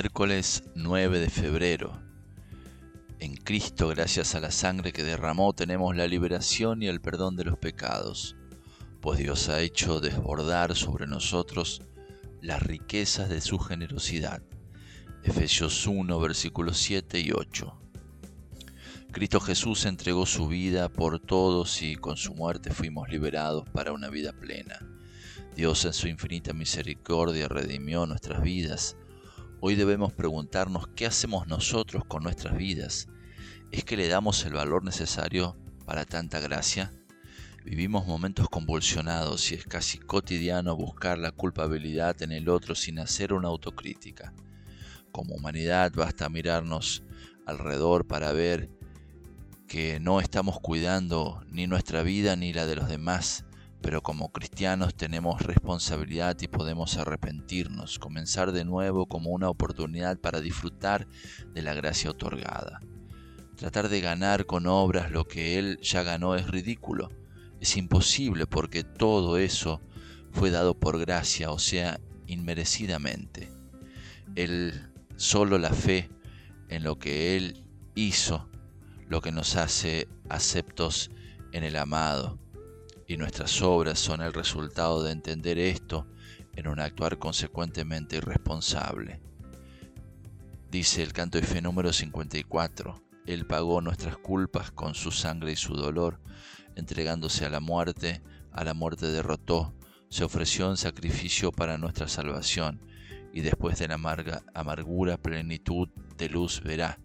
Miércoles 9 de febrero. En Cristo, gracias a la sangre que derramó, tenemos la liberación y el perdón de los pecados, pues Dios ha hecho desbordar sobre nosotros las riquezas de su generosidad. Efesios 1, versículos 7 y 8. Cristo Jesús entregó su vida por todos y con su muerte fuimos liberados para una vida plena. Dios en su infinita misericordia redimió nuestras vidas Hoy debemos preguntarnos qué hacemos nosotros con nuestras vidas. ¿Es que le damos el valor necesario para tanta gracia? Vivimos momentos convulsionados y es casi cotidiano buscar la culpabilidad en el otro sin hacer una autocrítica. Como humanidad basta mirarnos alrededor para ver que no estamos cuidando ni nuestra vida ni la de los demás pero como cristianos tenemos responsabilidad y podemos arrepentirnos, comenzar de nuevo como una oportunidad para disfrutar de la gracia otorgada. Tratar de ganar con obras lo que Él ya ganó es ridículo, es imposible porque todo eso fue dado por gracia, o sea, inmerecidamente. Él, solo la fe en lo que Él hizo, lo que nos hace aceptos en el amado y nuestras obras son el resultado de entender esto en un actuar consecuentemente irresponsable. Dice el canto de fe número 54, Él pagó nuestras culpas con su sangre y su dolor, entregándose a la muerte, a la muerte derrotó, se ofreció en sacrificio para nuestra salvación, y después de la amarga, amargura plenitud de luz verá,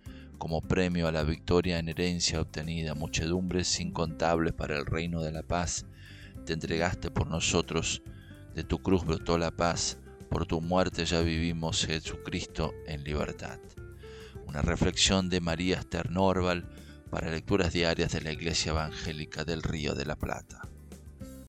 como premio a la victoria en herencia obtenida, muchedumbres incontables para el reino de la paz, te entregaste por nosotros, de tu cruz brotó la paz, por tu muerte ya vivimos Jesucristo en libertad. Una reflexión de María Stern para lecturas diarias de la Iglesia Evangélica del Río de la Plata.